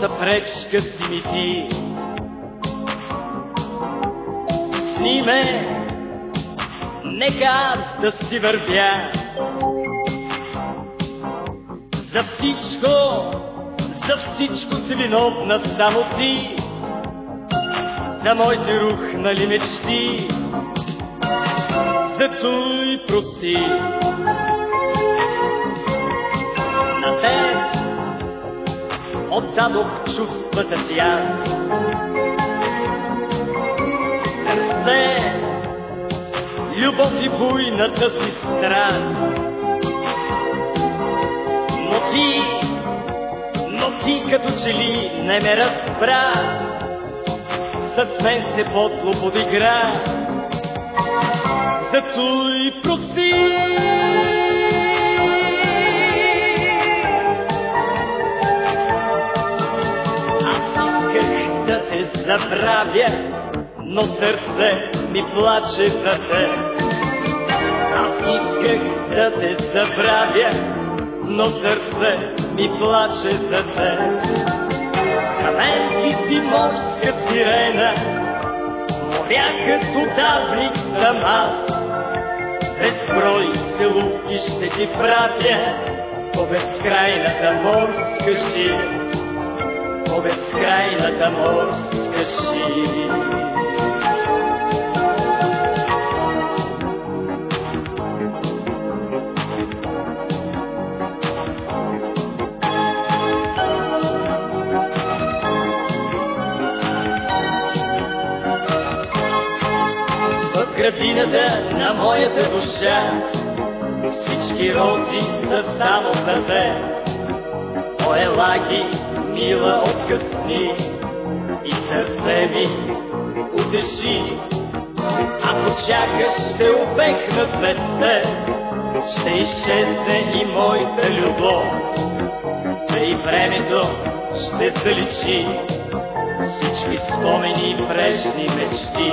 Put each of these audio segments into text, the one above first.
живота пречка си ми ти. Сниме, нека аз да си вървя. За всичко, за всичко си виновна само ти. За моите рухнали мечти, и прости. Отдадох чувствата си аз. Сърце, любов и буйната си страст. Но ти, но ти като че ли не ме разбра, с мен се подло подигра. Зато и прости. Забравя, но сърце ми плаче за те. Аз исках да те забравя, но сърце ми плаче за те. Каменски си морска сирена, моря като давник съм аз. Безброй целувки ще ти пратя по безкрайната морска шия по безкрайната морска шия. Градината на моята душа всички рози са само за те. Моя лаги мила откъсни и сърце ми утеши. Ако чакаш, ще обекна след теб, ще изчезне и моята любов. И времето ще заличи всички спомени и прежни мечти.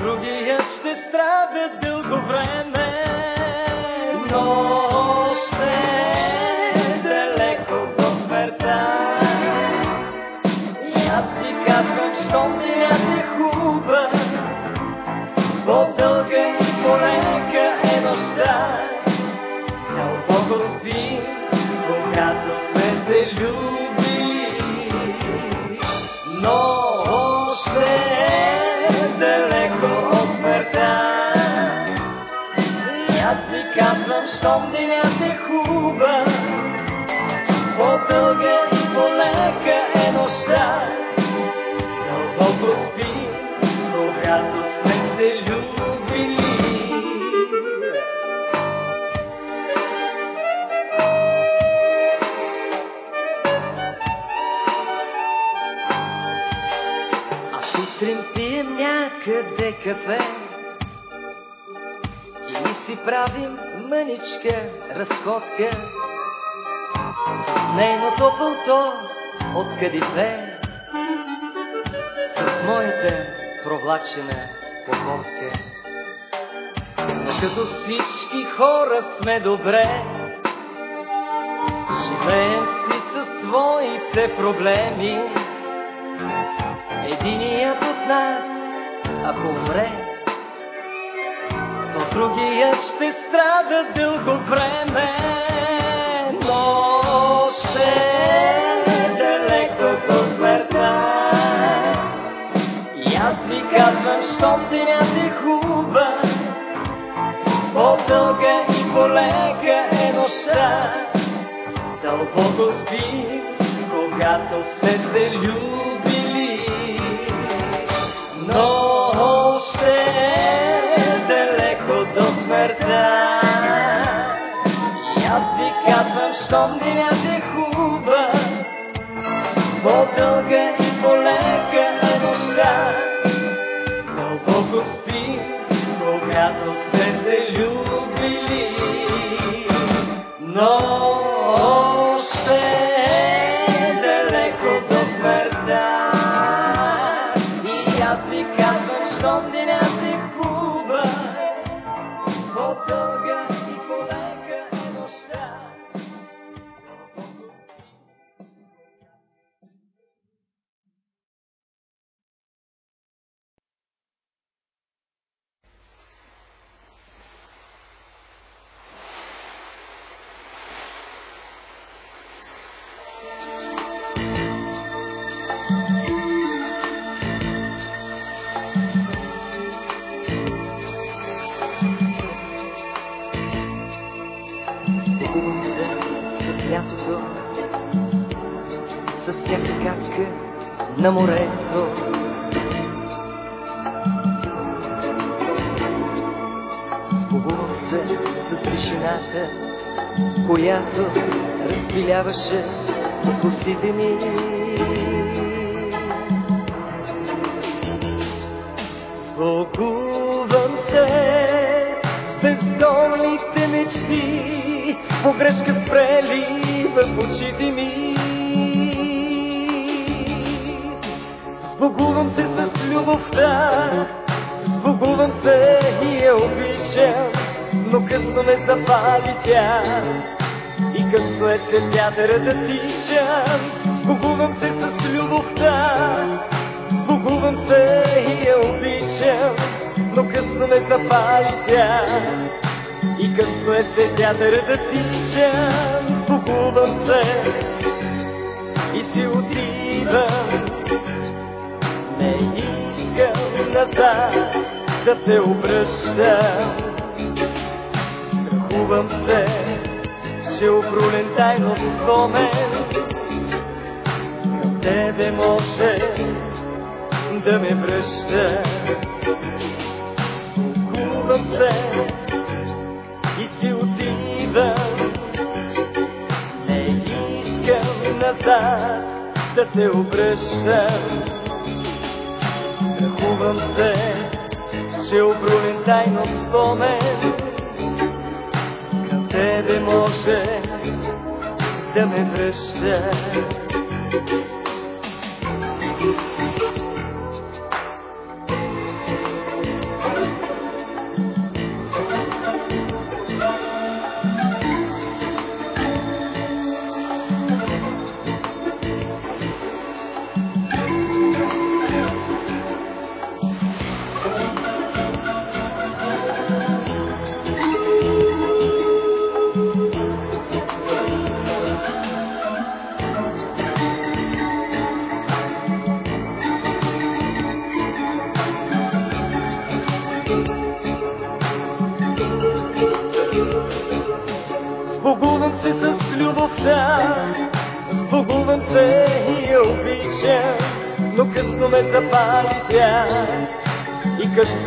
нощта. Казвам, мъничка разходка нейното пълто от кадифе с моята провлачена походка. Но като всички хора сме добре, живеем си със своите проблеми. Единият от нас, ако умре, другият ще страда дълго време. Но ще е далеко до смъртта. И аз ви казвам, щом денят е хубав, по-дълга и по-лека е нощта. Дълбоко спи, когато сме се любили. Но щом денят е хубав, по-дълга и на морето. Сбогувам се с тишината, която разпиляваше по костите ми. Сбогувам се бездомните мечти, погрешка спрели в очите ми. Сбогувам се с любовта, сбогувам се и я обичам, но късно ме запали тя. И късно е след вятъра да тичам, сбогувам се с любовта, сбогувам се и я обичам, но късно ме запали тя. И късно е след вятъра да тичам, сбогувам се. И си отивам. Не искам назад да се обръщам. Страхувам се, че окрулен тайно спомен към тебе може да ме връща. Страхувам се и си отивам. Назад да се обръщам. Страхувам се, че обрулен тайно спомен към тебе може да ме връща.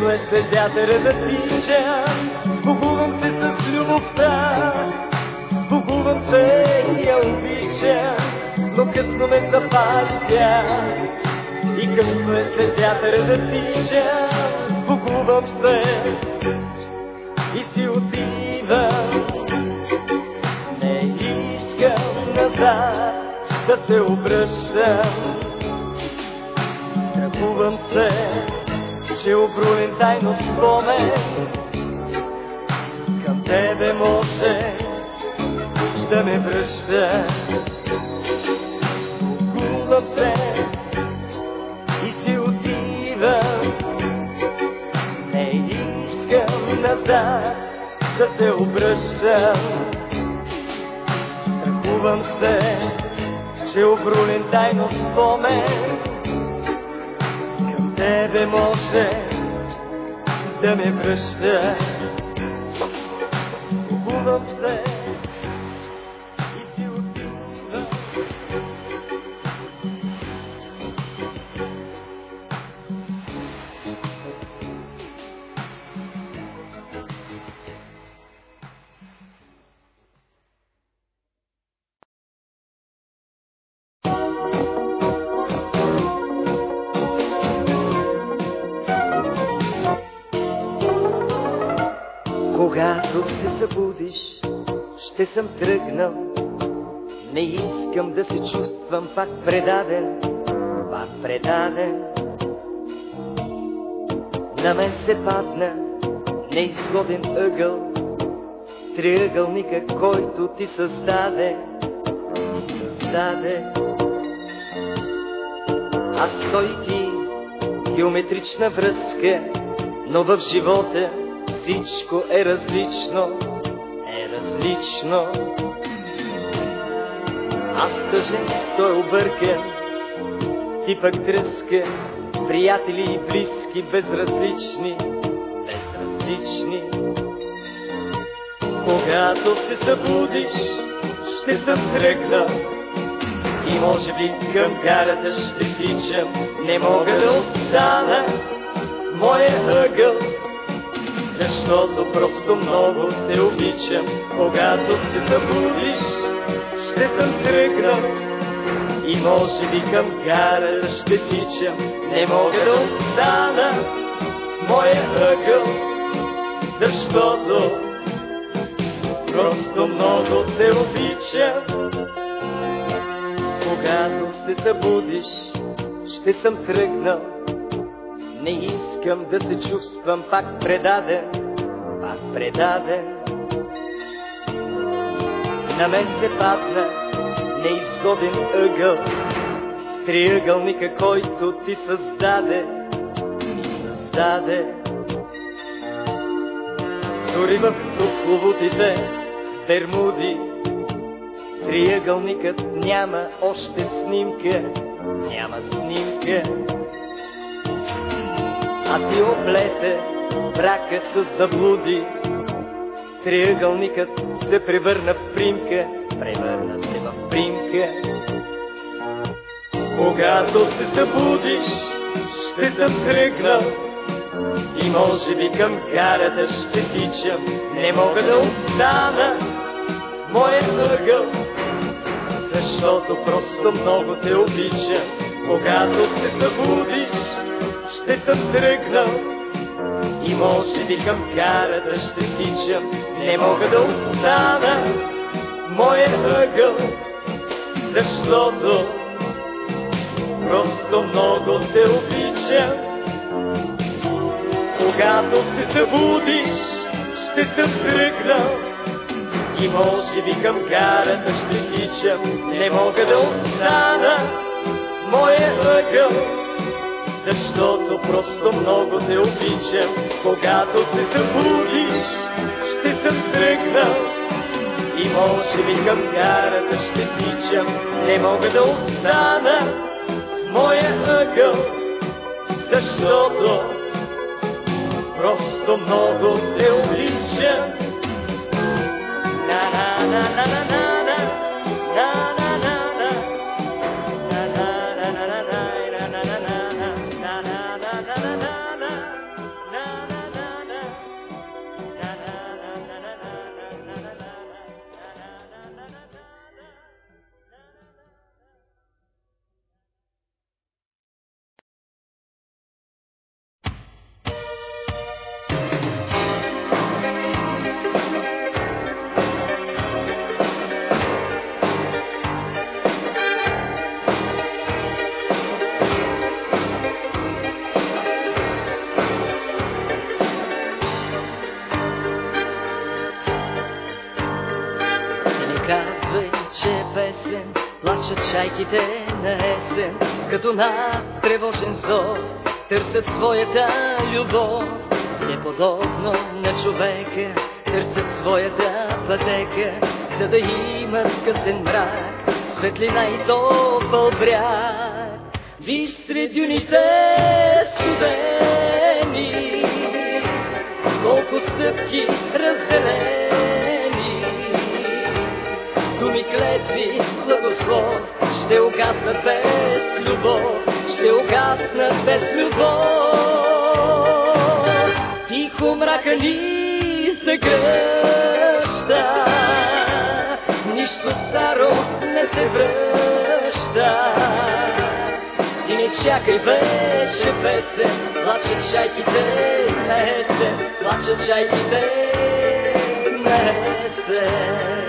Късно е след вятъра да тича, сбогувам се с любовта, сбогувам се и я обичам, но късно ме запали тя. И късно е след вятъра да тича, че обруен тайно спомен към тебе може да ме връща. Страхувам се и си отивам. Не искам назад да се обръщам. Страхувам се, че обрулен тайно спомен тебе може да ме връща. Страхувам се Не искам да се чувствам пак предаден, пак предаден. На мен се падна неизгоден ъгъл, триъгълника, който ти създаде, създаде. Аз той и ти, геометрична връзка, но в живота всичко е различно, е различно. Аз тъжен, той объркан, ти пък тръска, приятели и близки, безразлични, безразлични. Когато се събудиш, ще съм тръгнал и може би към гарата ще тичам, не мога да остана. Моя ъгъл, защото просто много те обичам. Когато се събудиш, ще съм тръгнал и може би към гара ще тичам. Не мога да остана моя ъгъл, защото просто много те обичам. Когато се събудиш, ще съм тръгнал не искам да се чувствам пак предаден, пак предаден. На мен се падна неизгоден ъгъл, триъгълника, който ти създаде, ти създаде. Дори в тухловутите Бермуди, триъгълникът няма още снимка, няма снимка а ти облете бракът с заблуди. Триъгълникът се превърна в примка, превърна се в примка. Когато се събудиш, ще съм тръгнал и може би към гарата ще тичам. Не мога да остана моя ъгъл, защото просто много те обичам. Когато се събудиш, ще съм тръгнал и може би към гарата ще тичам. Не мога да остана моя ъгъл, защото просто много те обичам. Когато се събудиш, ще съм тръгнал и може би към гарата ще тичам. Не мога да остана моя ъгъл, защото просто много те обичам. Когато се събудиш, ще съм тръгнал и може би към гарата ще тичам. Не мога да остана моя ъгъл, защото просто много те обичам. На-на. чайките като нас тревожен зор, търсят своята любов. Неподобно на човека, търсят своята пътека, за да имат късен мрак, светлина и топъл бряг. Виж сред юните студени, колко стъпки разделени, думи клетви, благослов, ще угаснат без любов, ще угаснат без любов. Тихо мрака ни загръща, нищо старо не се връща. Ти не чакай вече песен, плачат чайките на есен, плачат чайките на есен.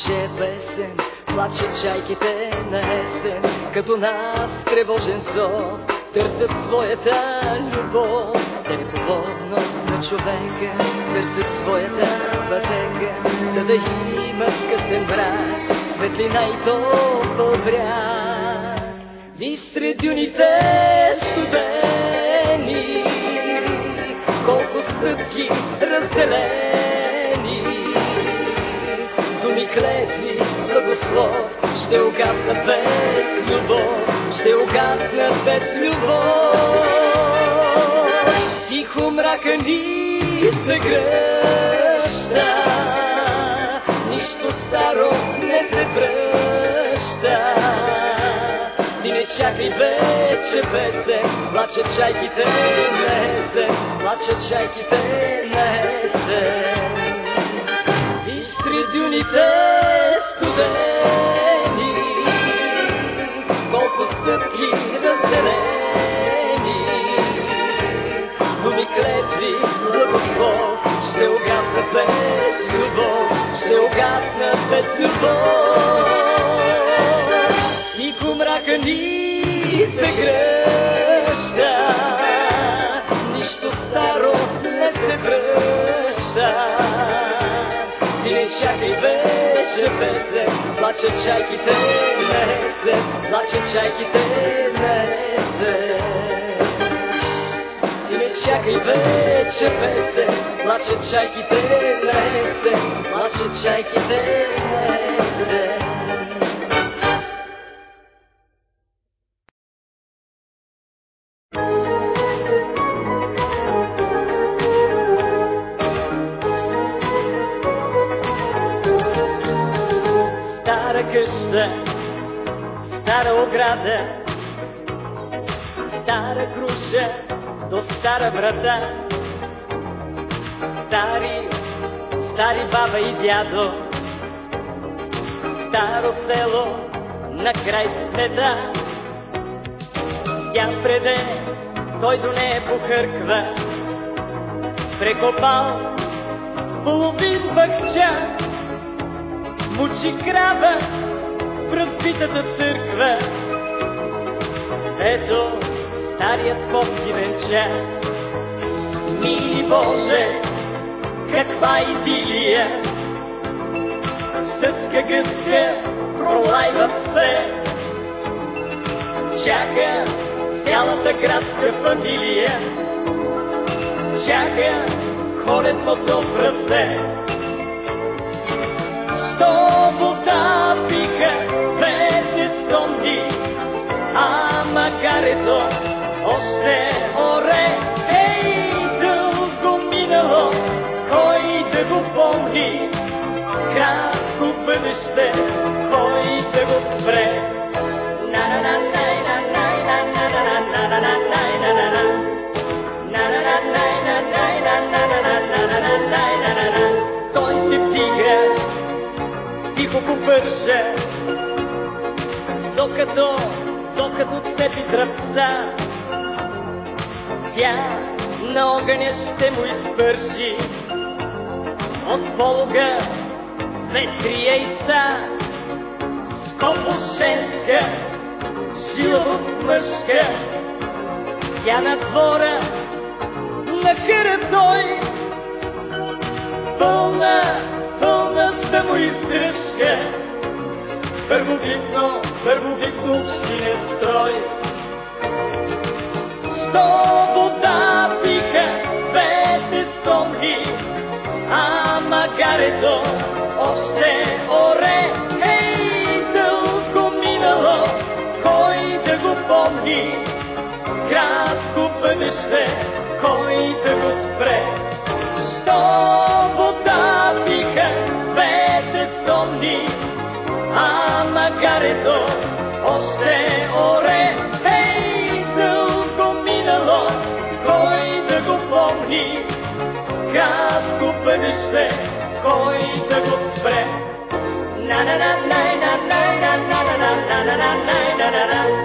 Казвай, че е песен, плачат чайките на есен, като нас тревожен сон, търсят своята любов. Те помогно на човека, търсят своята пътека, за да имат късен брак, светлина и топъл бряг. Виж сред юните студени, колко стъпки разделени, клетви, благослов, ще угаснат без любов, ще угаснат без любов. Тихо мрака ни се гръща, нищо старо не се връща. Ти не чакай вече песен, плачат чайките на есен, плачат чайките на есен. И сред юните студени, колко стъпки разделени, думи клетви, благослов, ще угаснат без любов, ще угаснат без любов. Тихо мрака ни се Чакай вече песен, плачат чайките на есен, плачат чайките на есен. Ти не чакай вече песен, плачат чайките на есен, плачат чайките на стара ограда, стара круша, до стара врата. Стари, стари баба и дядо, старо село на край света. Тя преде, той до нея похърква, прекопал половин бахча, мучи крава в разбитата църква. Ето старият поп ги венча. Мили Боже, каква идилия! Стъцка гъска пролайва все. Чака цялата градска фамилия. Чака ходят по добра се. Що минало, още оре ей, дълго минало, кой да го помни, кратко бъдеще, кой да го пре. на на на на на на на на на на на Докато като тебе дръпца. Тя на огъня ще му извърши от полга две три яйца. Скопо женска, шилово мъжка, тя на двора на той пълна, пълна самоиздръжка първовикно, първовикно синен строй. Сто вода пиха двете стомни, а магарето още оре. Ей, дълго минало, кой да го помни? Кратко бъдеще, кой да го спре? Сто бъдеще, който го спре. На-на-на-на-на-на-на-на-на-на-на-на-на-на-на-на-на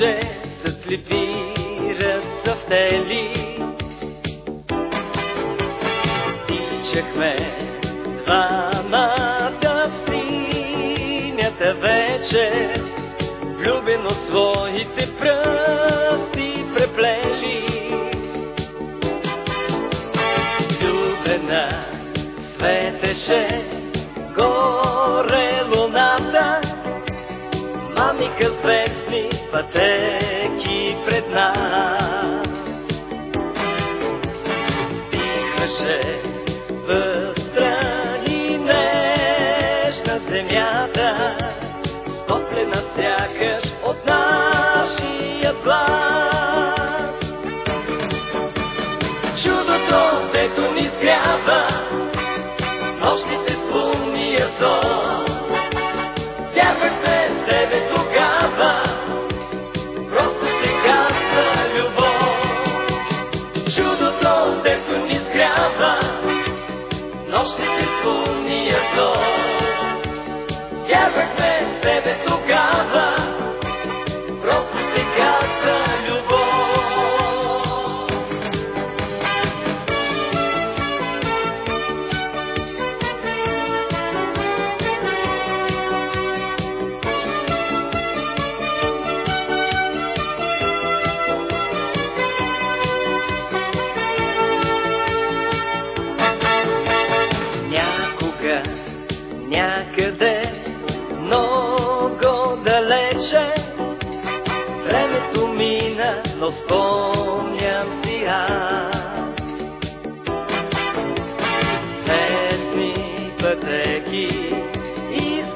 noche.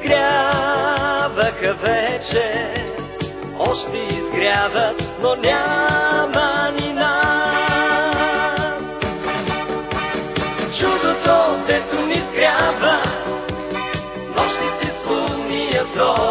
изгряваха вече, още изгряват, но няма нина. Чудото, дето ни изгрява, нощните слуния зор.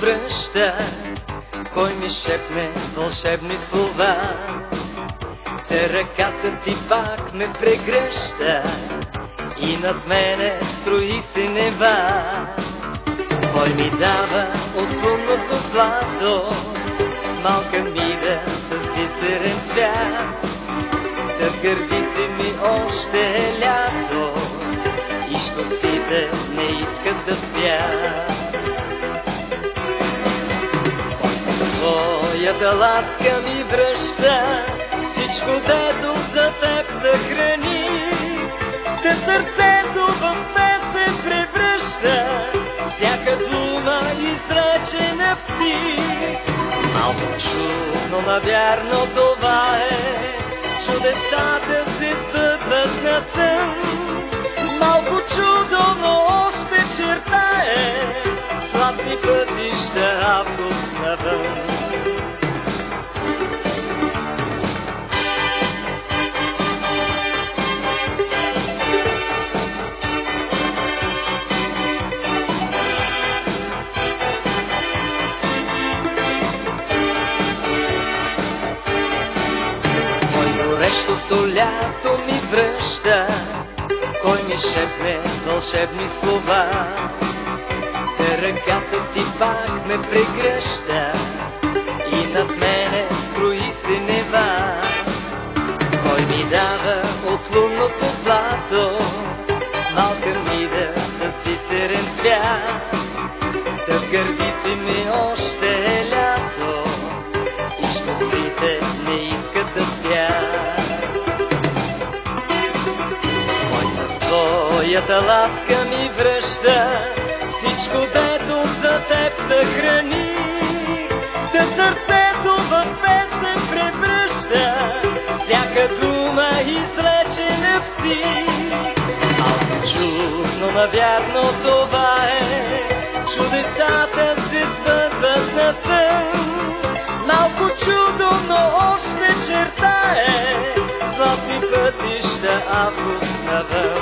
Връща, кой ми шепне вълшебни слова. Ръката ти пак ме прегръща и над мене строи се нева. Кой ми дава от лунното злато, малка мида с бисерен цвят. Да гърдите ми още е лято и щастите не искат да спят. Твоята ласка ми връща всичко, дето за теб съхрани. Те сърцето в мен се превръща, всяка дума изречена в ти. Малко чудно, навярно това е, чудесата се сбъдват на сън. Малко чудо, но още черта е, слабни горещото лято ми връща, кой ми шепне вълшебни слова. Те ръката ти пак ме прегръща и над мене строи се нева. Кой ми дава от лунното Твоята ласка ми връща всичко, дето за теб. Да сърцето в песен превръща всяка дума изречена в си. Малко чудно, навярно това е, чудесата се сбъдват на сън. Малко чудо, но още черта е, златни пътища август навън.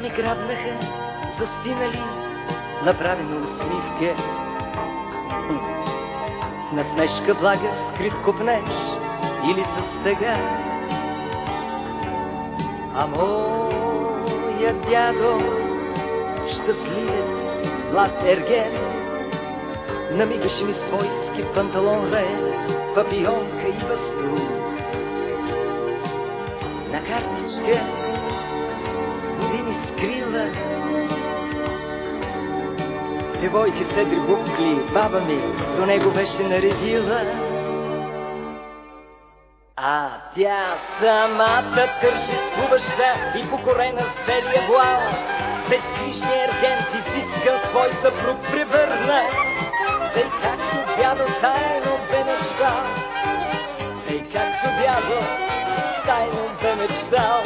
Ми грабнаха, застинали, направена усмивка. Насмешка блага, скрит копнеж или с тъга. А моя дядо щастливец, млад ерген. Намигаше ми свойски панталон ред, папионка и бастун. На картичка Девойки в седри букли, баба ми до него беше наредила. А тя самата тържествуваща и покорена с белия вуал, безгрижния ерген изискан свой съпруг превърна. Тъй както дядо тайно бе мечтал, тъй както дядо тайно бе мечтал.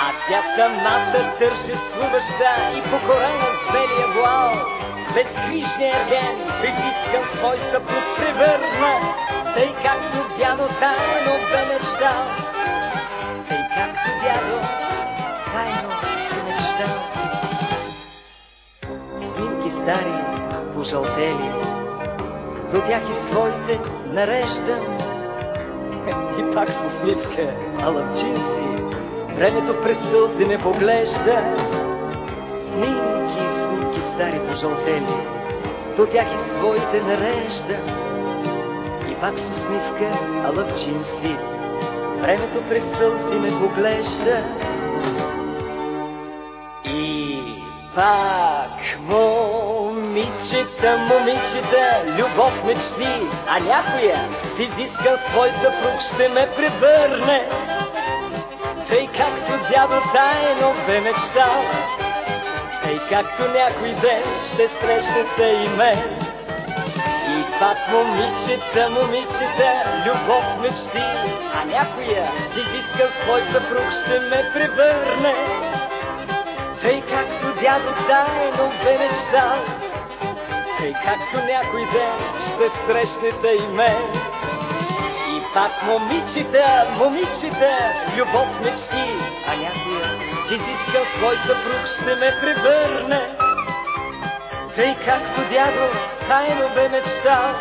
А тя самата тържествуваща и покорена с белия вуал, безгрижния ерген изискан свой съпруг превърна. Тъй както дядо тайно бе мечтал, тъй както дядо тайно бе мечтал. Снимки стари, пожълтели, до тях и своите нареждам. И пак с усмивка, а лъвчинци, времето през сълзи не поглежда. Снимки стари, пожълтели, до тях и своите нареждам пак с усмивка, а лъвчин си. Времето през сълзи ме поглежда и пак момичета, момичета, любов мечти, а някоя си изиска свой съпруг ще ме превърне. Тъй както дядо тайно бе мечтал, както някой ден ще срещнете и мен. И пак момичета, момичета, любов мечти, а някоя си изиска свой съпруг ще ме превърне. Тъй както дядо тайно бе мечтал, тъй както някой ден ще срещнете и мен. И пак момичета, момичета, любов мечти, а някоя изискал свой съпруг ще ме превърне. Тъй както дядо тайно бе мечтал,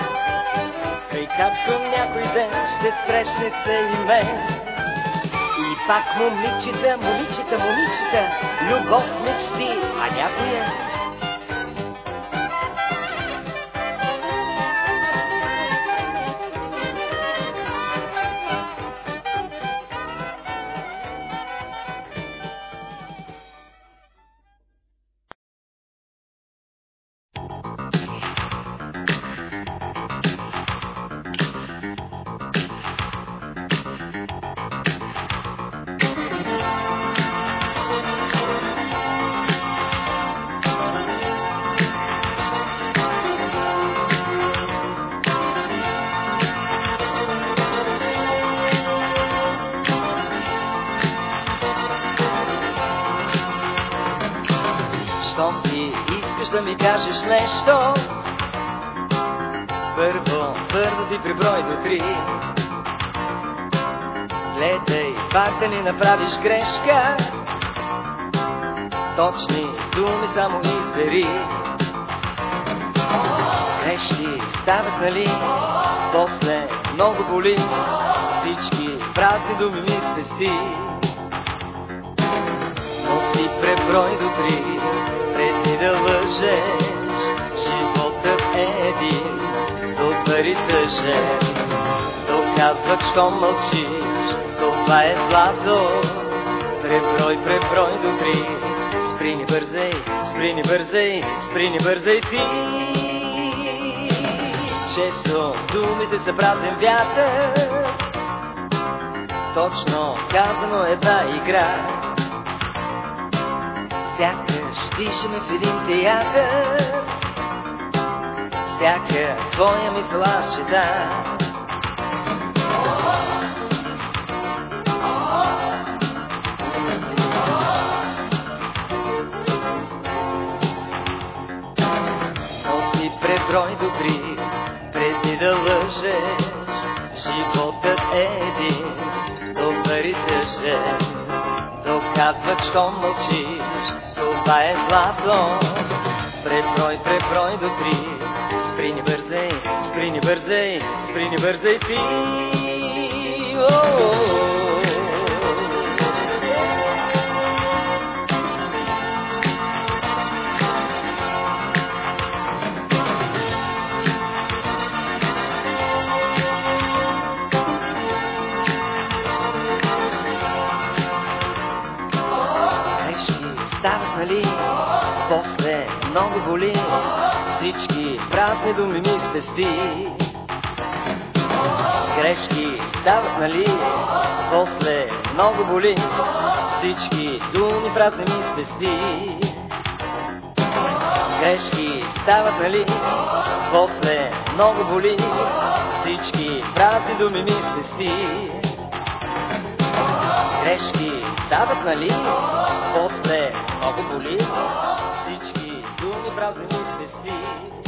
тъй както някой ден ще срещнете и мен. И пак момичета, момичета, момичета, любов мечти, а някоя грешка, точни думи само избери. Грешки стават, нали? После много боли, всички празни думи ми спести. Но ти преброй до три, преди да лъжеш, животът е един, до пари тъжен. Доказват, що мълчиш, това е злато. Преброй, преброй до три, спри ни бързей, спри ни бързей, спри ни бързей ти. Често думите са празен вятър, точно казано една игра. Сякаш дишаме в един театър, всяка твоя мисъл аз чета. Добри, преди да лъжеш, животът е един, и тъжен. Доказват, що мълчиш, това е злато. Преброй, преброй до три, спри ни бързей, спри ни бързей, спри. О-о-о. грешки много боли, всички празни думи ми спести. Грешки стават, нали? После много боли, всички думи празни ми спести. Грешки стават, нали? После много боли, всички празни думи ми спести грешки стават, нали? После много боли, всички думи празни ми спести.